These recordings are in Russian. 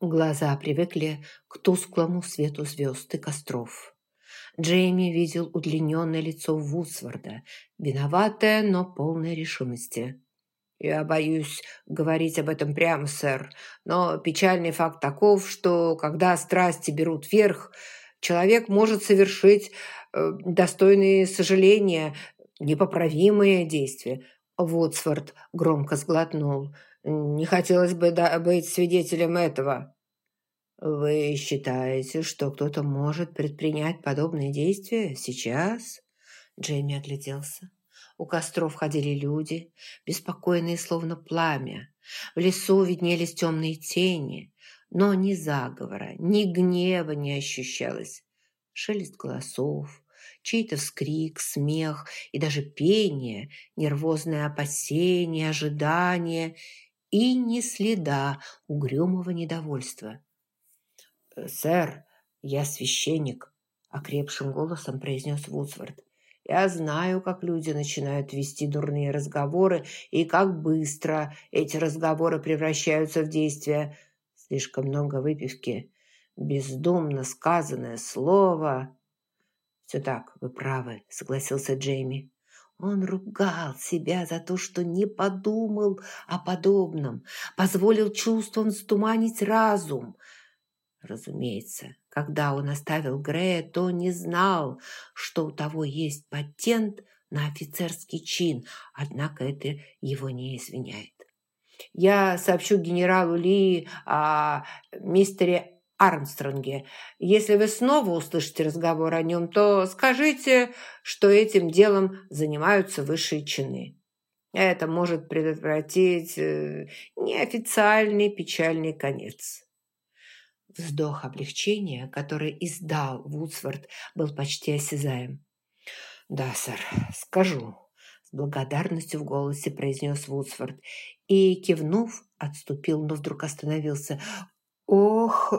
Глаза привыкли к тусклому свету звезд и костров. Джейми видел удлиненное лицо Вудсворда, виноватое, но полное решимости. «Я боюсь говорить об этом прямо, сэр, но печальный факт таков, что когда страсти берут верх, человек может совершить э, достойные сожаления, непоправимые действия». Вудсворд громко сглотнул. «Не хотелось бы быть свидетелем этого». «Вы считаете, что кто-то может предпринять подобные действия сейчас?» Джейми огляделся. У костров ходили люди, беспокойные, словно пламя. В лесу виднелись темные тени, но ни заговора, ни гнева не ощущалось. Шелест голосов, чей-то вскрик, смех и даже пение, нервозное опасение, ожидание и ни следа угрюмого недовольства. «Сэр, я священник», – окрепшим голосом произнес Вудсворт. «Я знаю, как люди начинают вести дурные разговоры и как быстро эти разговоры превращаются в действия. Слишком много выпивки, бездумно сказанное слово». «Все так, вы правы», – согласился Джейми. Он ругал себя за то, что не подумал о подобном, позволил чувствам стуманить разум – Разумеется, когда он оставил Грея, то не знал, что у того есть патент на офицерский чин, однако это его не извиняет. Я сообщу генералу Ли о мистере Армстронге. Если вы снова услышите разговор о нем, то скажите, что этим делом занимаются высшие чины. Это может предотвратить э, неофициальный печальный конец. Вздох облегчения, который издал Вудсворт, был почти осязаем. «Да, сэр, скажу», – с благодарностью в голосе произнес Вудсворт и, кивнув, отступил, но вдруг остановился. «Ох!»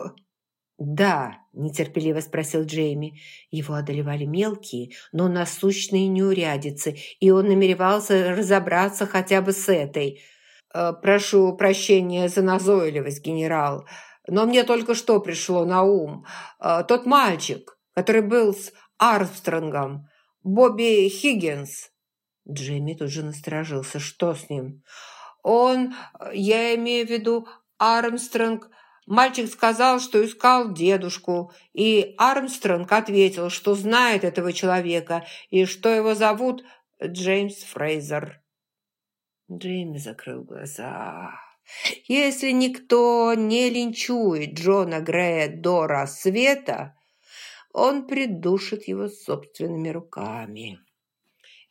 «Да», – нетерпеливо спросил Джейми. Его одолевали мелкие, но насущные неурядицы, и он намеревался разобраться хотя бы с этой. «Э, «Прошу прощения за назойливость, генерал», но мне только что пришло на ум. Э, тот мальчик, который был с Армстронгом, Бобби Хиггинс. Джейми тут же насторожился. Что с ним? Он, я имею в виду Армстронг, Мальчик сказал, что искал дедушку, и Армстронг ответил, что знает этого человека и что его зовут Джеймс Фрейзер. Джейми закрыл глаза. Если никто не линчует Джона Грея до рассвета, он придушит его собственными руками.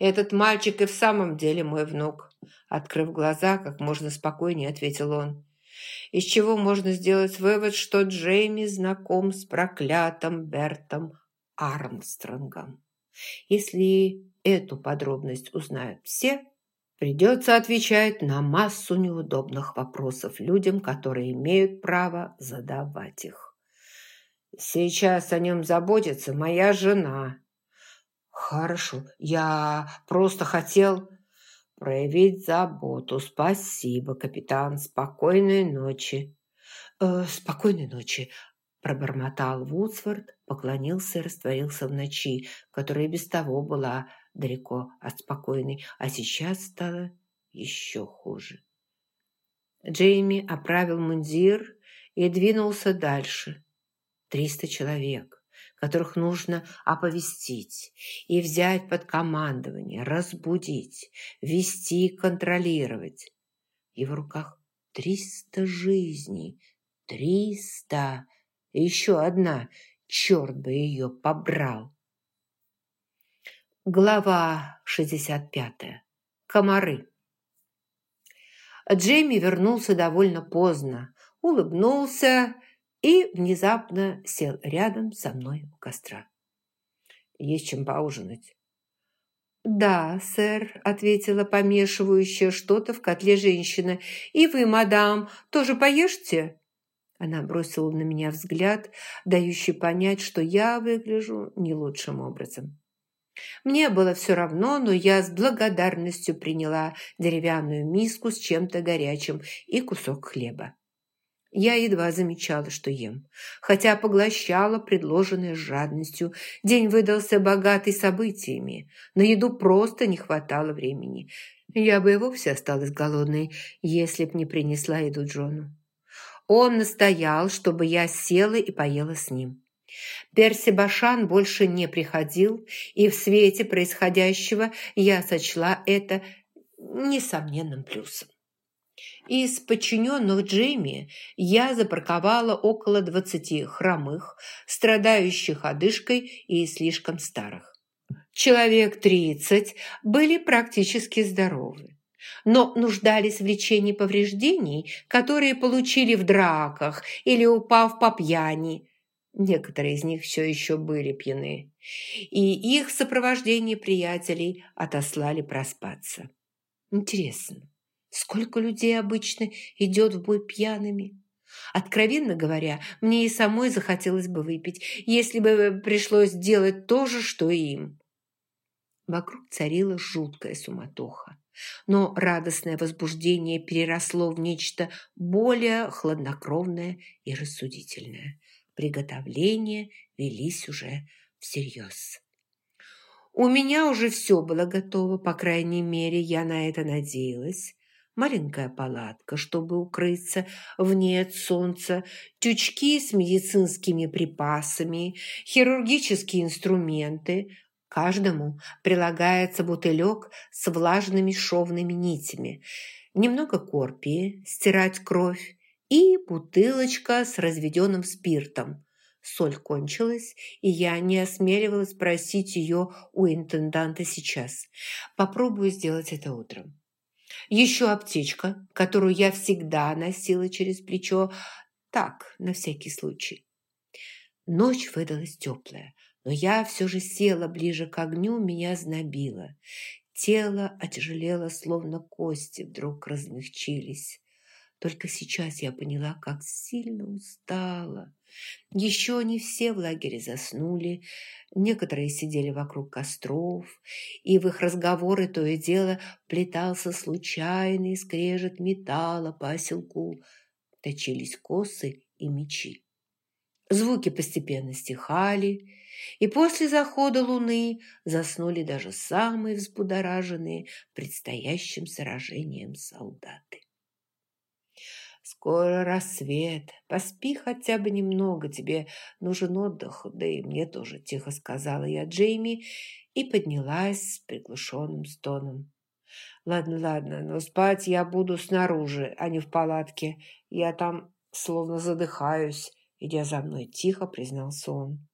«Этот мальчик и в самом деле мой внук», открыв глаза, как можно спокойнее ответил он. Из чего можно сделать вывод, что Джейми знаком с проклятым Бертом Армстронгом. Если эту подробность узнают все, Придется отвечать на массу неудобных вопросов людям, которые имеют право задавать их. Сейчас о нем заботится моя жена. Хорошо, я просто хотел проявить заботу. Спасибо, капитан. Спокойной ночи. Э, спокойной ночи, пробормотал Вудсворт, поклонился и растворился в ночи, которая без того была далеко от спокойной, а сейчас стало еще хуже. Джейми оправил мундир и двинулся дальше. Триста человек, которых нужно оповестить и взять под командование, разбудить, вести и контролировать. В его руках триста жизней, триста, и еще одна, черт бы ее побрал. Глава 65. Комары. Джейми вернулся довольно поздно, улыбнулся и внезапно сел рядом со мной у костра. «Есть чем поужинать?» «Да, сэр», — ответила помешивающая что-то в котле женщина. «И вы, мадам, тоже поешьте?» Она бросила на меня взгляд, дающий понять, что я выгляжу не лучшим образом. Мне было все равно, но я с благодарностью приняла деревянную миску с чем-то горячим и кусок хлеба. Я едва замечала, что ем, хотя поглощала предложенное с жадностью. День выдался богатый событиями. На еду просто не хватало времени. Я бы и вовсе осталась голодной, если б не принесла еду Джону. Он настоял, чтобы я села и поела с ним. Перси Башан больше не приходил, и в свете происходящего я сочла это несомненным плюсом. Из подчиненных Джейми я запарковала около двадцати хромых, страдающих одышкой и слишком старых. Человек тридцать были практически здоровы но нуждались в лечении повреждений, которые получили в драках или упав по пьяни. Некоторые из них все еще были пьяны, и их сопровождение приятелей отослали проспаться. Интересно, сколько людей обычно идет в бой пьяными? Откровенно говоря, мне и самой захотелось бы выпить, если бы пришлось делать то же, что и им. Вокруг царила жуткая суматоха. Но радостное возбуждение переросло в нечто более хладнокровное и рассудительное. Приготовления велись уже всерьез. У меня уже все было готово, по крайней мере, я на это надеялась. Маленькая палатка, чтобы укрыться вне от солнца, тючки с медицинскими припасами, хирургические инструменты, Каждому прилагается бутылек с влажными шовными нитями, немного корпии, стирать кровь и бутылочка с разведенным спиртом. Соль кончилась, и я не осмеливалась просить ее у интенданта сейчас. Попробую сделать это утром. Еще аптечка, которую я всегда носила через плечо, так, на всякий случай. Ночь выдалась теплая, но я все же села ближе к огню, меня знобило. Тело отяжелело, словно кости вдруг размягчились. Только сейчас я поняла, как сильно устала. Еще не все в лагере заснули, некоторые сидели вокруг костров, и в их разговоры то и дело плетался случайный скрежет металла по оселку, точились косы и мечи. Звуки постепенно стихали, и после захода луны заснули даже самые взбудораженные предстоящим сражением солдаты. «Скоро рассвет. Поспи хотя бы немного. Тебе нужен отдых, да и мне тоже», – тихо сказала я Джейми и поднялась с приглушенным стоном. «Ладно, ладно, но спать я буду снаружи, а не в палатке. Я там словно задыхаюсь», – идя за мной тихо, признался он.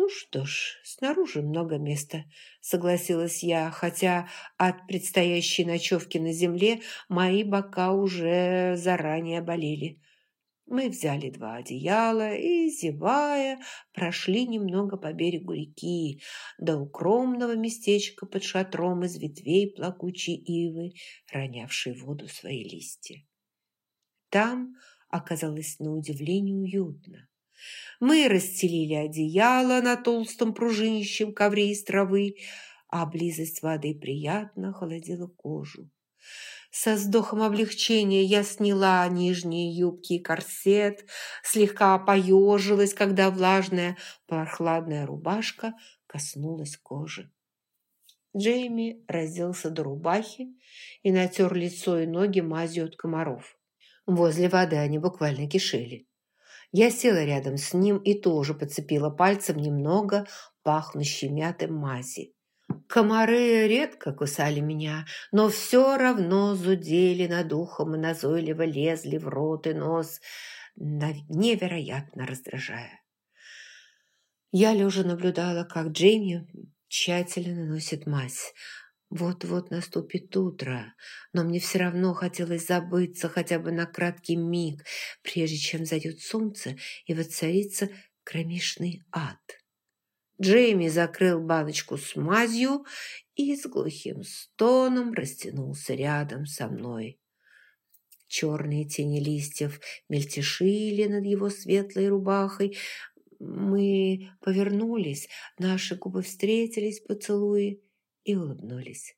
«Ну что ж, снаружи много места», – согласилась я, хотя от предстоящей ночевки на земле мои бока уже заранее болели. Мы взяли два одеяла и, зевая, прошли немного по берегу реки до укромного местечка под шатром из ветвей плакучей ивы, ронявшей в воду свои листья. Там оказалось на удивление уютно. Мы расстелили одеяло на толстом пружинищем ковре из травы, а близость воды приятно холодила кожу. Со вздохом облегчения я сняла нижние юбки и корсет, слегка поежилась, когда влажная прохладная рубашка коснулась кожи. Джейми разделся до рубахи и натер лицо и ноги мазью от комаров. Возле воды они буквально кишели. Я села рядом с ним и тоже подцепила пальцем немного пахнущей мятым мази. Комары редко кусали меня, но все равно зудели над ухом и назойливо лезли в рот и нос, невероятно раздражая. Я лежа наблюдала, как Джейми тщательно наносит мазь. Вот-вот наступит утро, но мне все равно хотелось забыться хотя бы на краткий миг, прежде чем зайдет солнце и воцарится кромешный ад. Джейми закрыл баночку с мазью и с глухим стоном растянулся рядом со мной. Черные тени листьев мельтешили над его светлой рубахой. Мы повернулись, наши губы встретились поцелуи и улыбнулись.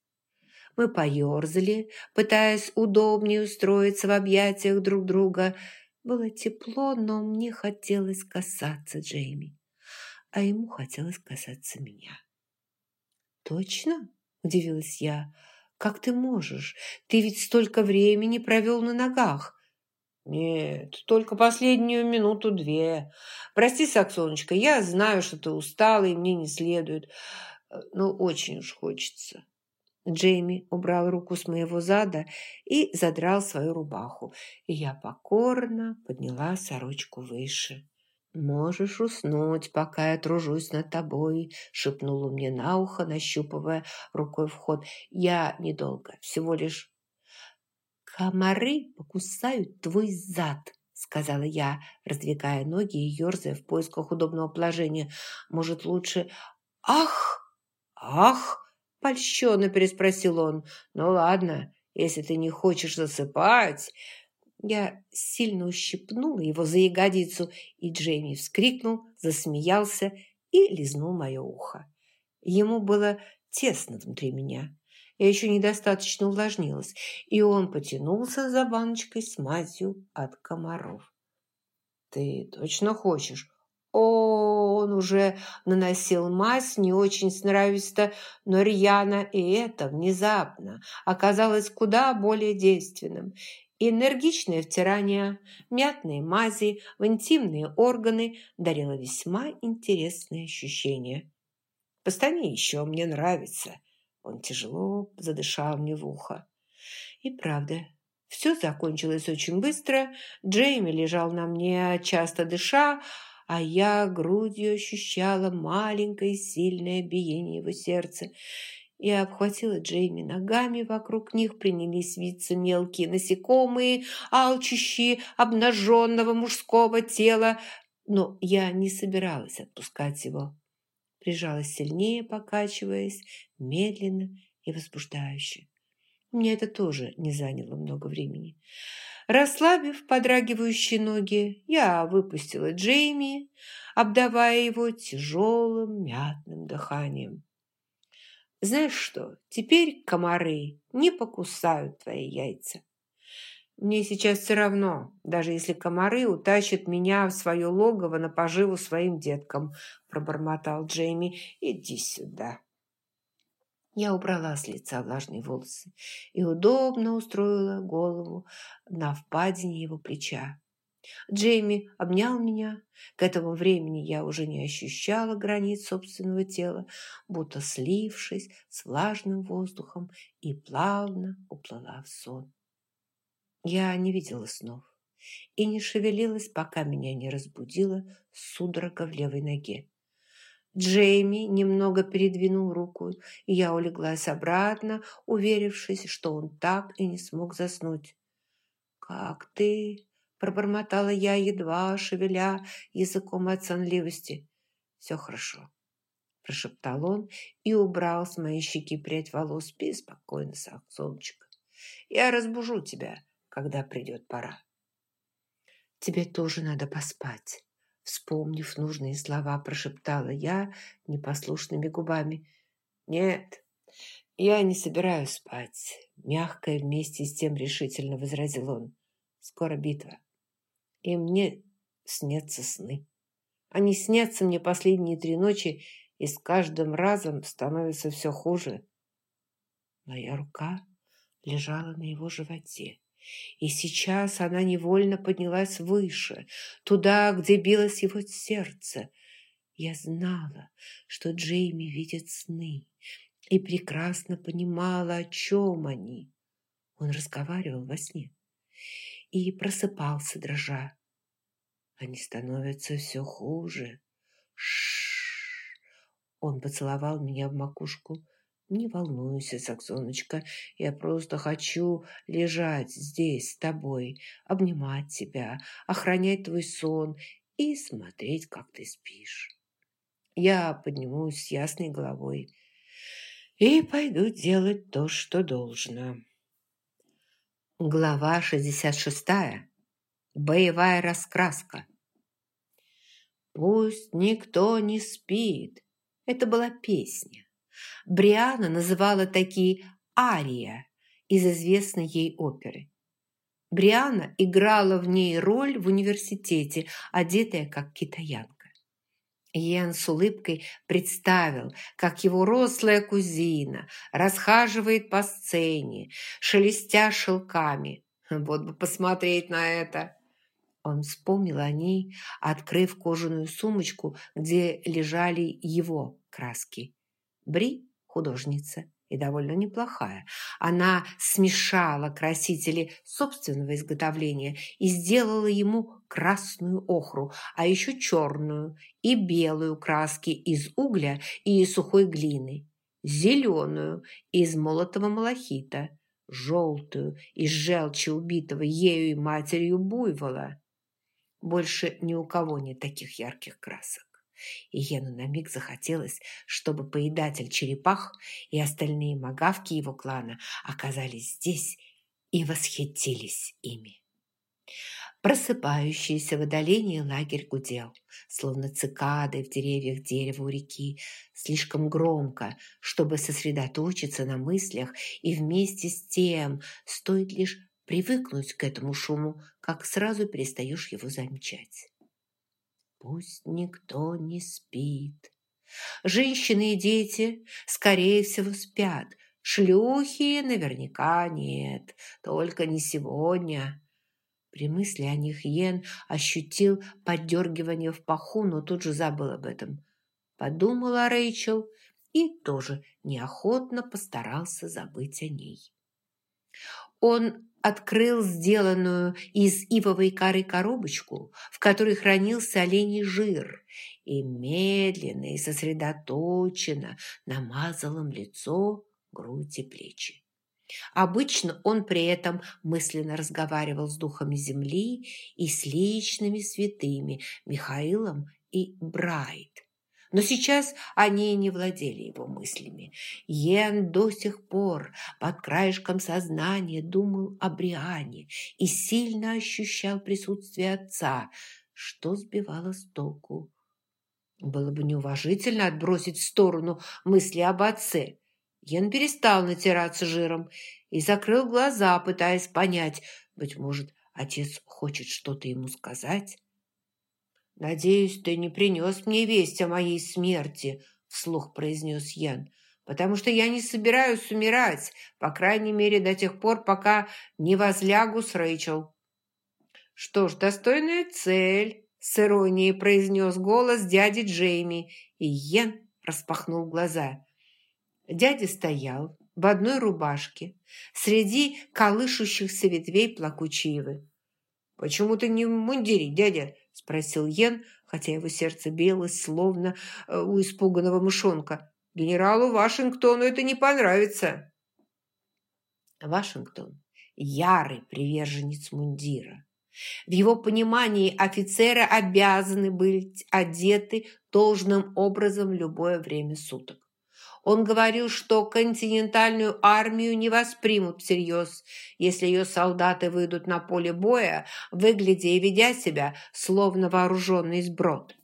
Мы поерзали, пытаясь удобнее устроиться в объятиях друг друга. Было тепло, но мне хотелось касаться Джейми, а ему хотелось касаться меня. «Точно?» – удивилась я. «Как ты можешь? Ты ведь столько времени провел на ногах». «Нет, только последнюю минуту-две. Прости, Саксоночка, я знаю, что ты устала, и мне не следует, но очень уж хочется». Джейми убрал руку с моего зада и задрал свою рубаху, и я покорно подняла сорочку выше. «Можешь уснуть, пока я тружусь над тобой», — шепнула мне на ухо, нащупывая рукой вход. «Я недолго, всего лишь...» «Комары покусают твой зад», — сказала я, раздвигая ноги и ерзая в поисках удобного положения. «Может, лучше...» «Ах! Ах!» — польщенно переспросил он. «Ну ладно, если ты не хочешь засыпать...» Я сильно ущипнула его за ягодицу, и Джейми вскрикнул, засмеялся и лизнул мое ухо. Ему было тесно внутри меня. Я еще недостаточно увлажнилась, и он потянулся за баночкой с мазью от комаров. «Ты точно хочешь?» О, он уже наносил мазь не очень сноровисто, но рьяно, и это внезапно оказалось куда более действенным. Энергичное втирание мятной мази в интимные органы дарило весьма интересные ощущения. «Постани еще, мне нравится!» Он тяжело задышал мне в ухо. И правда, все закончилось очень быстро. Джейми лежал на мне, часто дыша, а я грудью ощущала маленькое сильное биение его сердца. Я обхватила Джейми ногами, вокруг них принялись виться мелкие насекомые, алчущие обнаженного мужского тела, но я не собиралась отпускать его. Прижалась сильнее, покачиваясь, медленно и возбуждающе. Мне это тоже не заняло много времени. Расслабив подрагивающие ноги, я выпустила Джейми, обдавая его тяжелым мятным дыханием. Знаешь что, теперь комары не покусают твои яйца. Мне сейчас все равно, даже если комары утащат меня в свое логово на поживу своим деткам, пробормотал Джейми. Иди сюда. Я убрала с лица влажные волосы и удобно устроила голову на впадине его плеча. Джейми обнял меня. К этому времени я уже не ощущала границ собственного тела, будто слившись с влажным воздухом и плавно уплыла в сон. Я не видела снов и не шевелилась, пока меня не разбудила судорога в левой ноге. Джейми немного передвинул руку, и я улеглась обратно, уверившись, что он так и не смог заснуть. «Как ты?» Пробормотала я, едва шевеля языком от сонливости. «Все хорошо», – прошептал он и убрал с моей щеки прядь волос. «Спи спокойно, солнышко. Я разбужу тебя, когда придет пора». «Тебе тоже надо поспать», – вспомнив нужные слова, прошептала я непослушными губами. «Нет, я не собираюсь спать», – мягко и вместе с тем решительно возразил он. «Скоро битва». И мне снятся сны. Они снятся мне последние три ночи, и с каждым разом становится все хуже. Моя рука лежала на его животе. И сейчас она невольно поднялась выше, туда, где билось его сердце. Я знала, что Джейми видит сны, и прекрасно понимала, о чем они. Он разговаривал во сне и просыпался, дрожа. Они становятся все хуже. Шш. Он поцеловал меня в макушку. Не волнуйся, Саксоночка, я просто хочу лежать здесь с тобой, обнимать тебя, охранять твой сон и смотреть, как ты спишь. Я поднимусь с ясной головой и пойду делать то, что должно. Глава 66. Боевая раскраска. «Пусть никто не спит». Это была песня. Бриана называла такие «ария» из известной ей оперы. Бриана играла в ней роль в университете, одетая как китаянка. Йен с улыбкой представил, как его рослая кузина расхаживает по сцене, шелестя шелками. Вот бы посмотреть на это! Он вспомнил о ней, открыв кожаную сумочку, где лежали его краски. Бри – художница и довольно неплохая. Она смешала красители собственного изготовления и сделала ему красную охру, а еще черную и белую краски из угля и сухой глины, зеленую из молотого малахита, желтую из желчи убитого ею и матерью буйвола. Больше ни у кого нет таких ярких красок. И Йену на миг захотелось, чтобы поедатель черепах и остальные магавки его клана оказались здесь и восхитились ими. Просыпающийся в отдалении лагерь гудел, словно цикады в деревьях дерева у реки, слишком громко, чтобы сосредоточиться на мыслях, и вместе с тем стоит лишь привыкнуть к этому шуму, как сразу перестаешь его замечать. Пусть никто не спит. Женщины и дети, скорее всего, спят. Шлюхи наверняка нет, только не сегодня. При мысли о них Йен ощутил поддергивание в паху, но тут же забыл об этом. Подумала Рэйчел и тоже неохотно постарался забыть о ней. Он открыл сделанную из ивовой коры коробочку, в которой хранился оленей жир, и медленно и сосредоточенно намазал им лицо, грудь и плечи. Обычно он при этом мысленно разговаривал с духами земли и с личными святыми Михаилом и Брайт. Но сейчас они не владели его мыслями. Йен до сих пор под краешком сознания думал о Бриане и сильно ощущал присутствие отца, что сбивало с толку. Было бы неуважительно отбросить в сторону мысли об отце. Йен перестал натираться жиром и закрыл глаза, пытаясь понять, быть может, отец хочет что-то ему сказать. «Надеюсь, ты не принес мне весть о моей смерти», – вслух произнес Ян, «потому что я не собираюсь умирать, по крайней мере, до тех пор, пока не возлягу с Рэйчел». «Что ж, достойная цель», – с иронией произнес голос дяди Джейми, и Йен распахнул глаза. Дядя стоял в одной рубашке среди колышущихся ветвей плакучивы. «Почему ты не в мундире, дядя?» – спросил Йен, хотя его сердце билось, словно э, у испуганного мышонка. «Генералу Вашингтону это не понравится». Вашингтон – ярый приверженец мундира. В его понимании офицеры обязаны быть одеты должным образом в любое время суток. Он говорил, что континентальную армию не воспримут всерьез, если ее солдаты выйдут на поле боя, выглядя и ведя себя, словно вооруженный сброд.